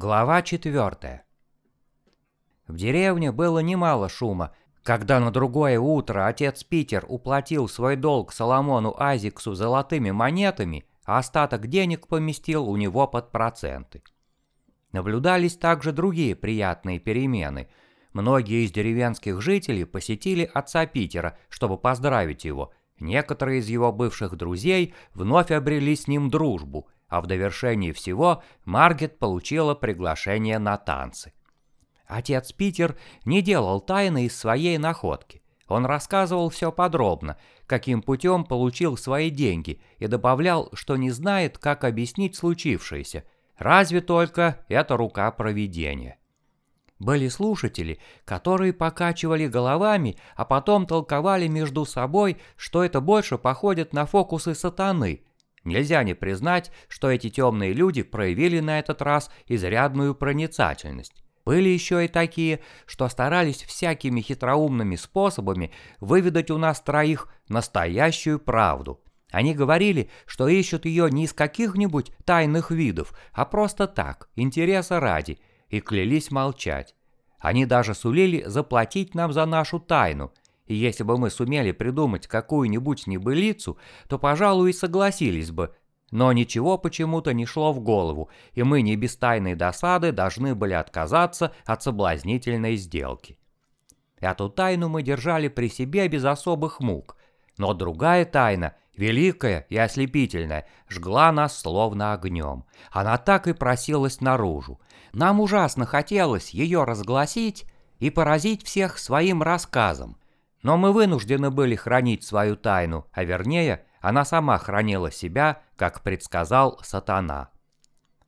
Глава 4 В деревне было немало шума, когда на другое утро отец Питер уплатил свой долг Соломону Азиксу золотыми монетами, а остаток денег поместил у него под проценты. Наблюдались также другие приятные перемены. Многие из деревенских жителей посетили отца Питера, чтобы поздравить его. Некоторые из его бывших друзей вновь обрели с ним дружбу – а в довершении всего Маргет получила приглашение на танцы. Отец Питер не делал тайны из своей находки. Он рассказывал все подробно, каким путем получил свои деньги и добавлял, что не знает, как объяснить случившееся, разве только это рука провидения. Были слушатели, которые покачивали головами, а потом толковали между собой, что это больше походит на фокусы сатаны, Нельзя не признать, что эти темные люди проявили на этот раз изрядную проницательность. Были еще и такие, что старались всякими хитроумными способами выведать у нас троих настоящую правду. Они говорили, что ищут ее не из каких-нибудь тайных видов, а просто так, интереса ради, и клялись молчать. Они даже сулили заплатить нам за нашу тайну – и если бы мы сумели придумать какую-нибудь небылицу, то, пожалуй, и согласились бы. Но ничего почему-то не шло в голову, и мы не без тайной досады должны были отказаться от соблазнительной сделки. Эту тайну мы держали при себе без особых мук. Но другая тайна, великая и ослепительная, жгла нас словно огнем. Она так и просилась наружу. Нам ужасно хотелось ее разгласить и поразить всех своим рассказом. Но мы вынуждены были хранить свою тайну, а вернее, она сама хранила себя, как предсказал сатана.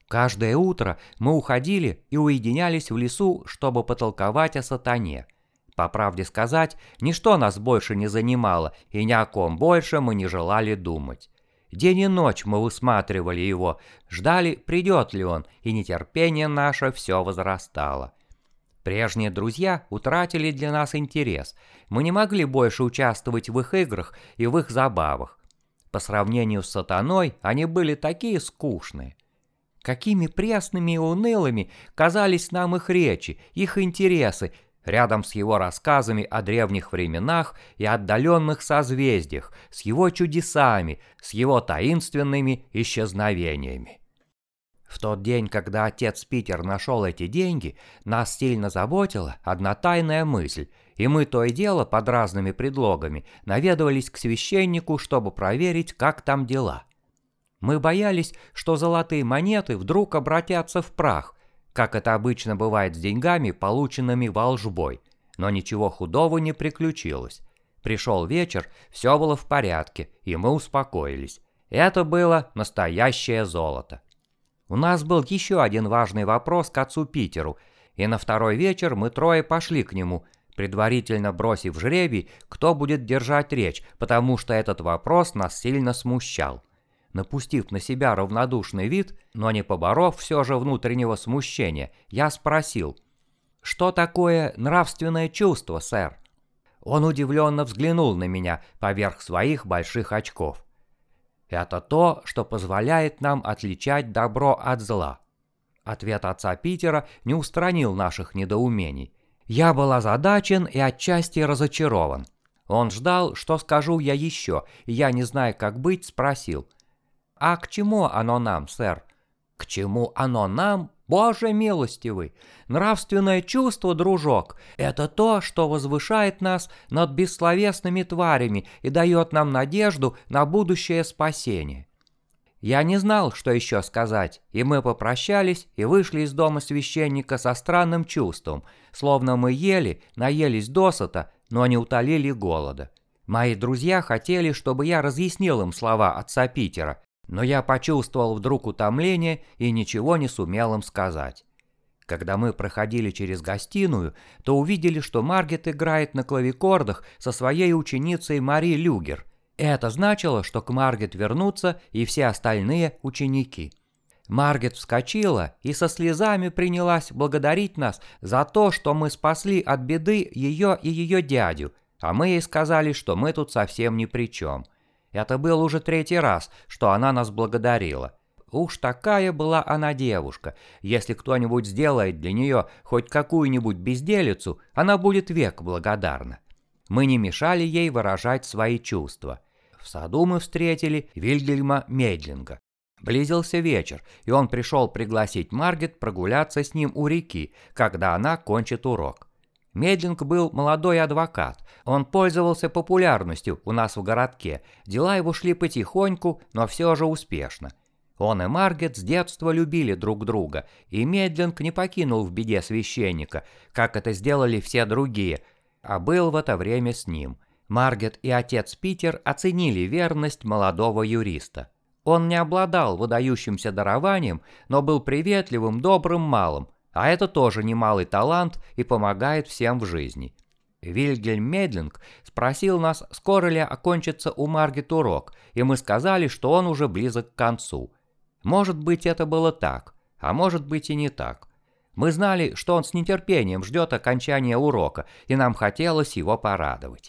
Каждое утро мы уходили и уединялись в лесу, чтобы потолковать о сатане. По правде сказать, ничто нас больше не занимало, и ни о ком больше мы не желали думать. День и ночь мы высматривали его, ждали, придет ли он, и нетерпение наше все возрастало. Прежние друзья утратили для нас интерес. Мы не могли больше участвовать в их играх и в их забавах. По сравнению с сатаной они были такие скучные. Какими пресными и унылыми казались нам их речи, их интересы, рядом с его рассказами о древних временах и отдаленных созвездиях, с его чудесами, с его таинственными исчезновениями. В тот день, когда отец Питер нашел эти деньги, нас сильно заботила одна тайная мысль, и мы то и дело под разными предлогами наведывались к священнику, чтобы проверить, как там дела. Мы боялись, что золотые монеты вдруг обратятся в прах, как это обычно бывает с деньгами, полученными волжбой, но ничего худого не приключилось. Пришел вечер, все было в порядке, и мы успокоились. Это было настоящее золото. У нас был еще один важный вопрос к отцу Питеру, и на второй вечер мы трое пошли к нему, предварительно бросив жребий, кто будет держать речь, потому что этот вопрос нас сильно смущал. Напустив на себя равнодушный вид, но не поборов все же внутреннего смущения, я спросил, «Что такое нравственное чувство, сэр?» Он удивленно взглянул на меня поверх своих больших очков. Это то, что позволяет нам отличать добро от зла. Ответ отца Питера не устранил наших недоумений. Я был озадачен и отчасти разочарован. Он ждал, что скажу я еще, и я, не зная, как быть, спросил. «А к чему оно нам, сэр?» «К чему оно нам?» Боже милостивый, нравственное чувство, дружок, это то, что возвышает нас над бессловесными тварями и дает нам надежду на будущее спасение. Я не знал, что еще сказать, и мы попрощались и вышли из дома священника со странным чувством, словно мы ели, наелись досыта, но не утолили голода. Мои друзья хотели, чтобы я разъяснил им слова отца Питера, но я почувствовал вдруг утомление и ничего не сумел им сказать. Когда мы проходили через гостиную, то увидели, что Маргет играет на клавикордах со своей ученицей Мари Люгер. Это значило, что к Маргет вернутся и все остальные ученики. Маргет вскочила и со слезами принялась благодарить нас за то, что мы спасли от беды ее и ее дядю, а мы ей сказали, что мы тут совсем ни при чем. Это был уже третий раз, что она нас благодарила. Уж такая была она девушка. Если кто-нибудь сделает для нее хоть какую-нибудь безделицу, она будет век благодарна. Мы не мешали ей выражать свои чувства. В саду мы встретили Вильгельма Медлинга. Близился вечер, и он пришел пригласить Маргет прогуляться с ним у реки, когда она кончит урок. Медлинг был молодой адвокат. Он пользовался популярностью у нас в городке. Дела его шли потихоньку, но все же успешно. Он и Маргет с детства любили друг друга, и Медлинг не покинул в беде священника, как это сделали все другие, а был в это время с ним. Маргет и отец Питер оценили верность молодого юриста. Он не обладал выдающимся дарованием, но был приветливым, добрым малым, а это тоже немалый талант и помогает всем в жизни. Вильгельм Медлинг спросил нас, скоро ли окончится у Маргет урок, и мы сказали, что он уже близок к концу. Может быть, это было так, а может быть и не так. Мы знали, что он с нетерпением ждет окончания урока, и нам хотелось его порадовать.